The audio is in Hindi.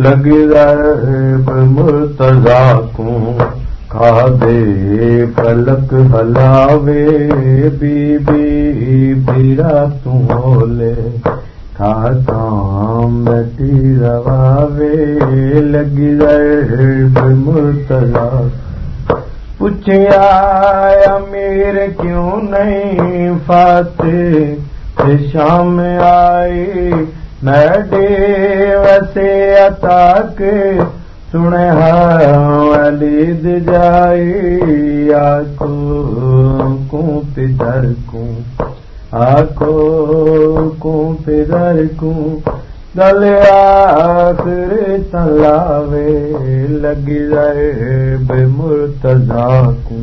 लॻी मुर्तज़ा को खाधे पलक हलावे, बीबी बीरा तूं होले बटी रवावे लॻी मुर्तज़ा पुछिया, अमीर क्यों नहीं फाते? शाम आई नडे पिदर आको को पिदर को गले आखिर तलावे लगी रहे बेमुर्तजा को